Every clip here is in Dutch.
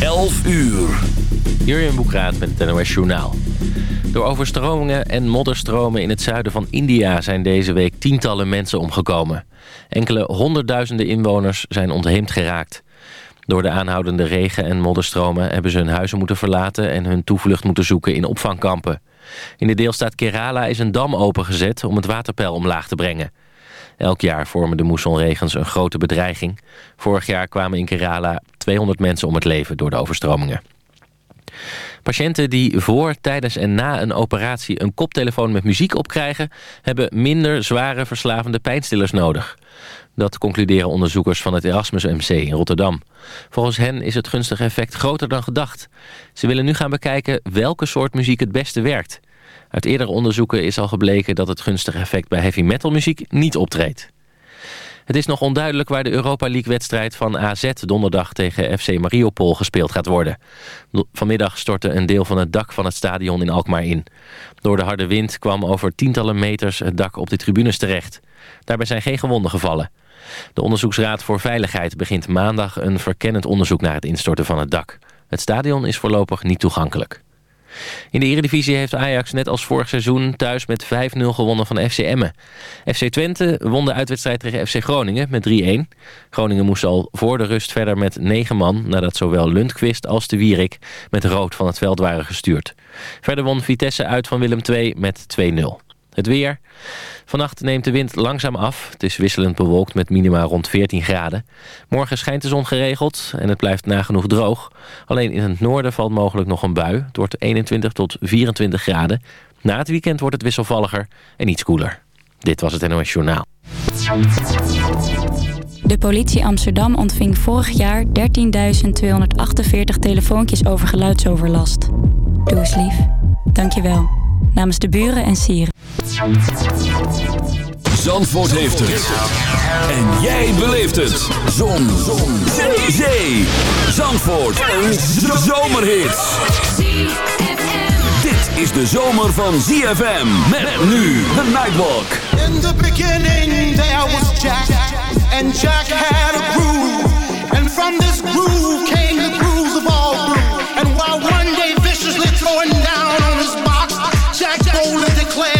11 uur. Jurjen Boekraat met het NOS Journaal. Door overstromingen en modderstromen in het zuiden van India... zijn deze week tientallen mensen omgekomen. Enkele honderdduizenden inwoners zijn ontheemd geraakt. Door de aanhoudende regen en modderstromen... hebben ze hun huizen moeten verlaten... en hun toevlucht moeten zoeken in opvangkampen. In de deelstaat Kerala is een dam opengezet... om het waterpeil omlaag te brengen. Elk jaar vormen de moessonregens een grote bedreiging. Vorig jaar kwamen in Kerala 200 mensen om het leven door de overstromingen. Patiënten die voor, tijdens en na een operatie een koptelefoon met muziek opkrijgen... hebben minder zware verslavende pijnstillers nodig. Dat concluderen onderzoekers van het Erasmus MC in Rotterdam. Volgens hen is het gunstige effect groter dan gedacht. Ze willen nu gaan bekijken welke soort muziek het beste werkt. Uit eerdere onderzoeken is al gebleken dat het gunstige effect bij heavy metal muziek niet optreedt. Het is nog onduidelijk waar de Europa League-wedstrijd van AZ donderdag tegen FC Mariupol gespeeld gaat worden. Vanmiddag stortte een deel van het dak van het stadion in Alkmaar in. Door de harde wind kwam over tientallen meters het dak op de tribunes terecht. Daarbij zijn geen gewonden gevallen. De Onderzoeksraad voor Veiligheid begint maandag een verkennend onderzoek naar het instorten van het dak. Het stadion is voorlopig niet toegankelijk. In de Eredivisie heeft Ajax net als vorig seizoen thuis met 5-0 gewonnen van FC Emmen. FC Twente won de uitwedstrijd tegen FC Groningen met 3-1. Groningen moest al voor de rust verder met 9 man... nadat zowel Lundqvist als de Wierik met rood van het veld waren gestuurd. Verder won Vitesse uit van Willem II met 2-0. Het weer. Vannacht neemt de wind langzaam af. Het is wisselend bewolkt met minima rond 14 graden. Morgen schijnt de zon geregeld en het blijft nagenoeg droog. Alleen in het noorden valt mogelijk nog een bui. Het wordt 21 tot 24 graden. Na het weekend wordt het wisselvalliger en iets koeler. Dit was het NOS Journaal. De politie Amsterdam ontving vorig jaar 13.248 telefoontjes over geluidsoverlast. Doe eens lief. Dank je wel. Namens de buren en sieren. Zandvoort heeft het. En jij beleeft het. Zon. Zon. Zee. Zee. Zandvoort. Een zomerhit. Dit is de zomer van ZFM. Met nu de Nightwalk. In the beginning there was Jack. And Jack had a groove. And from this groove came the grooves of all groove. And while one day viciously throwing down on his box, Jack boldly declared,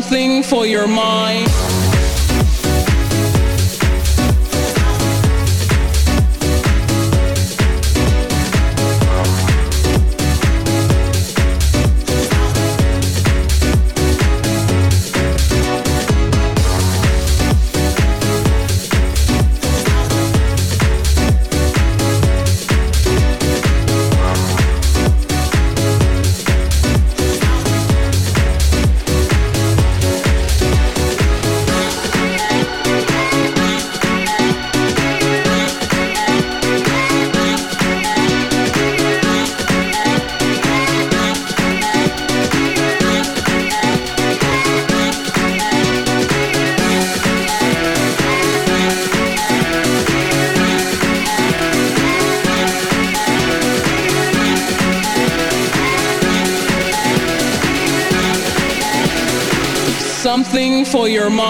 Something for your mind. For your mind.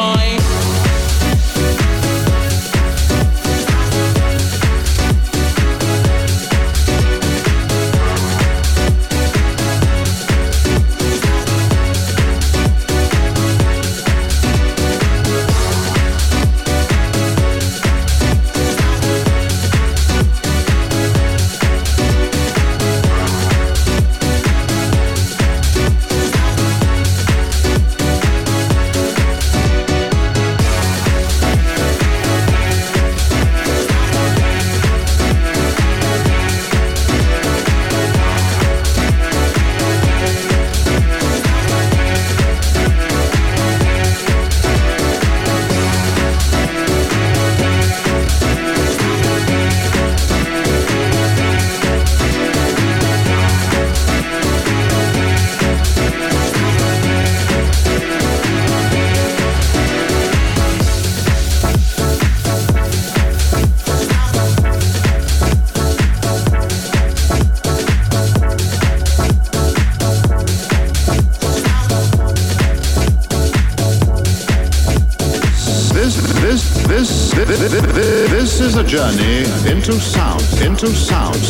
Sound,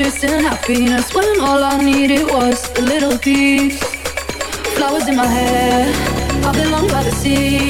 Chasing happiness when all I needed was a little peace. Flowers in my hair. I belong by the sea,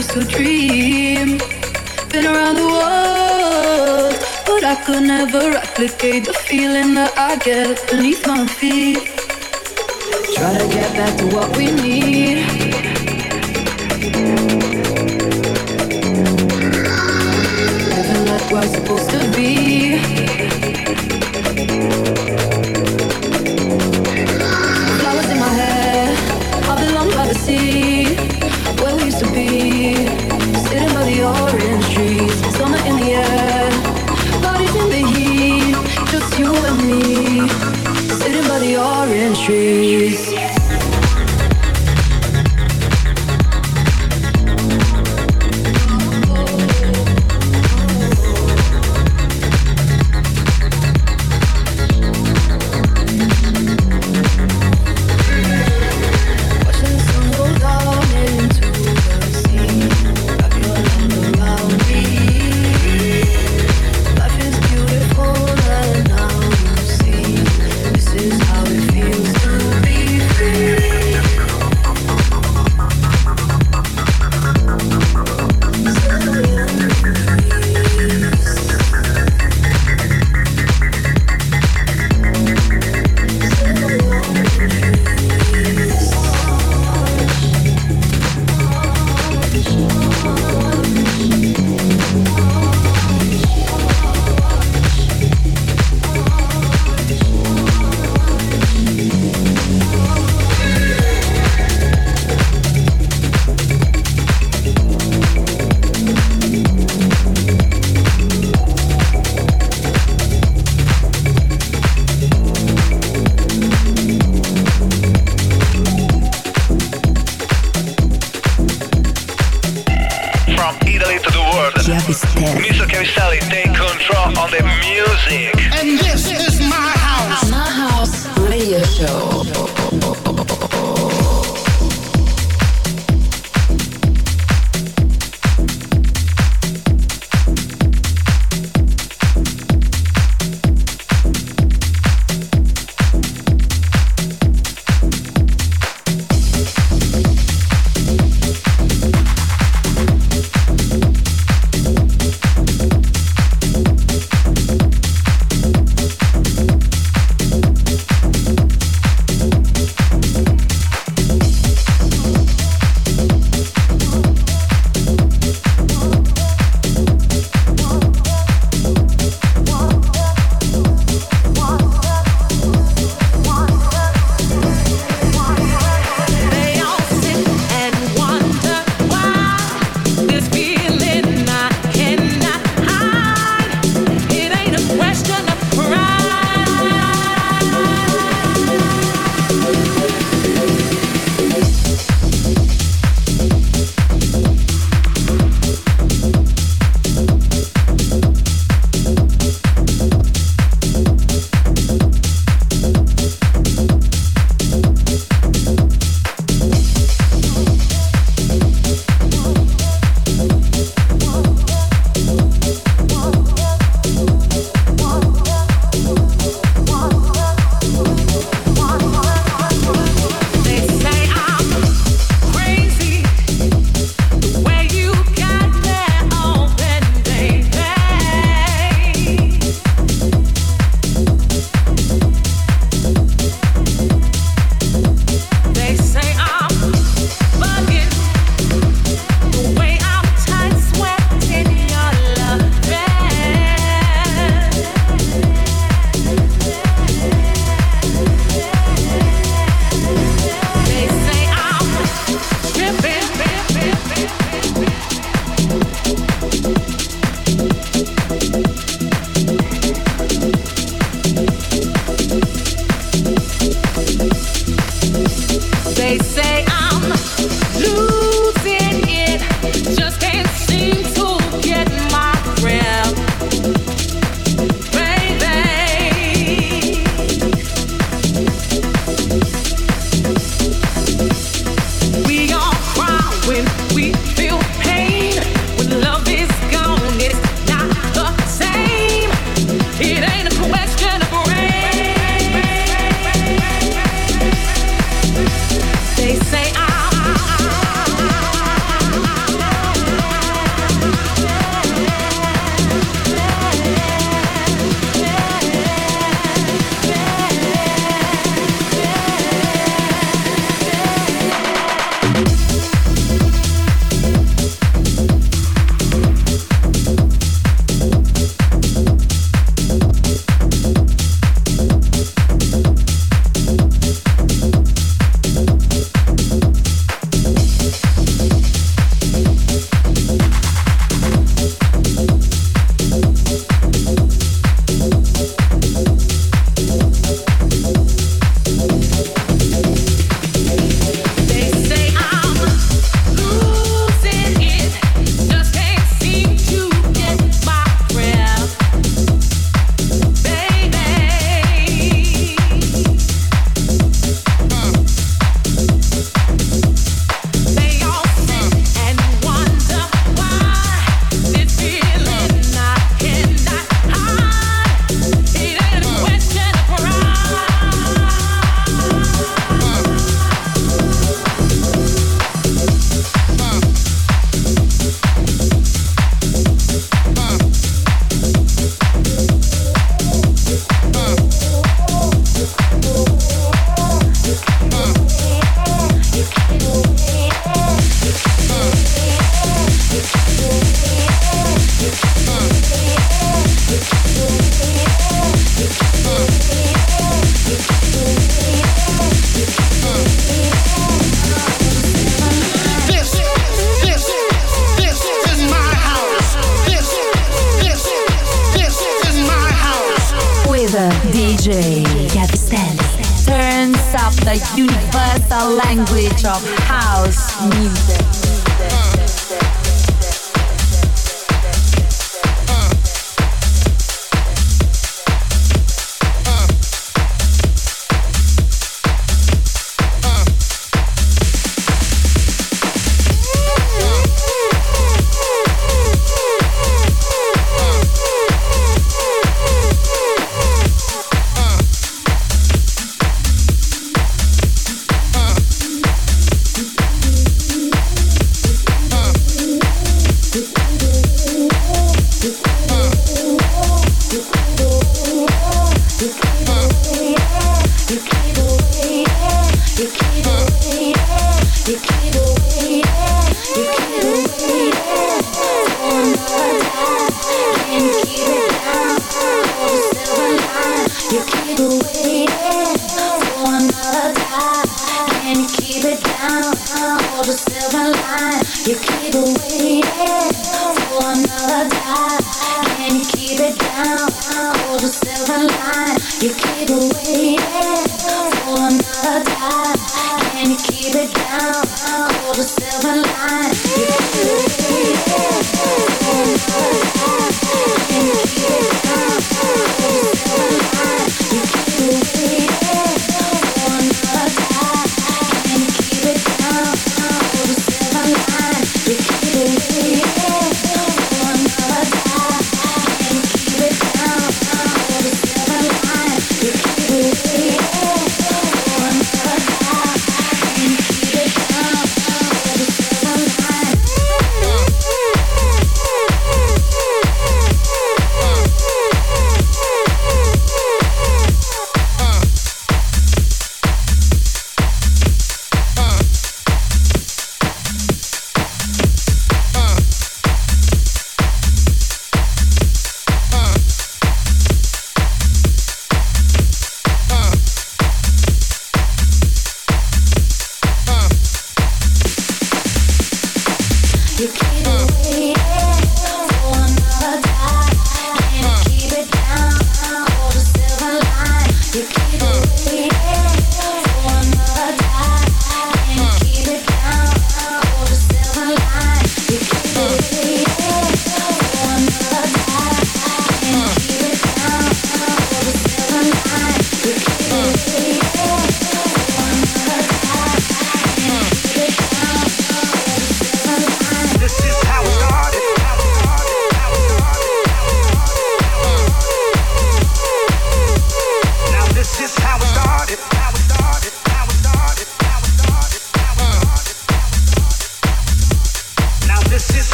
used to dream. Been around the world, but I could never replicate the feeling that I get beneath my feet. Try to get back to what we need. Living like we're supposed to be.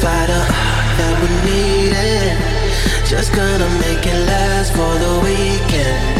fighter that we needed. Just gonna make it last for the weekend.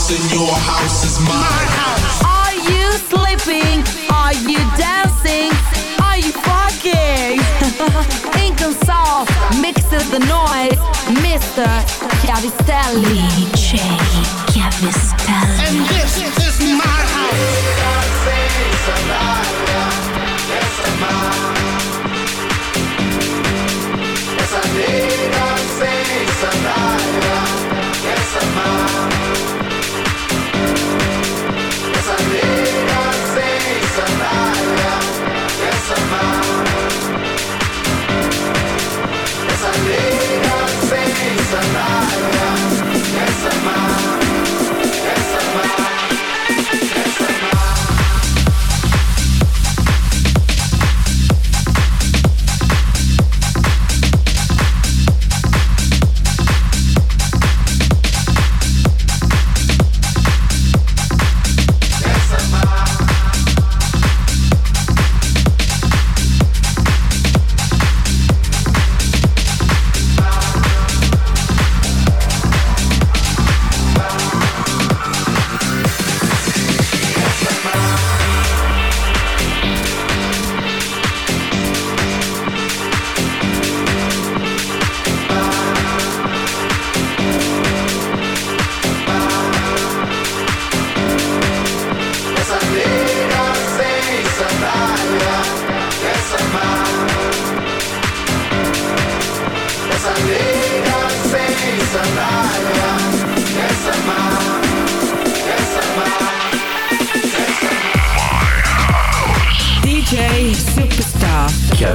house and your house is mine. My house. Are you sleeping? Are you dancing? Are you fucking? Income mixes the noise. Mr. Chiavistelli. DJ Chiavistelli. And this is my house. Yes, I say.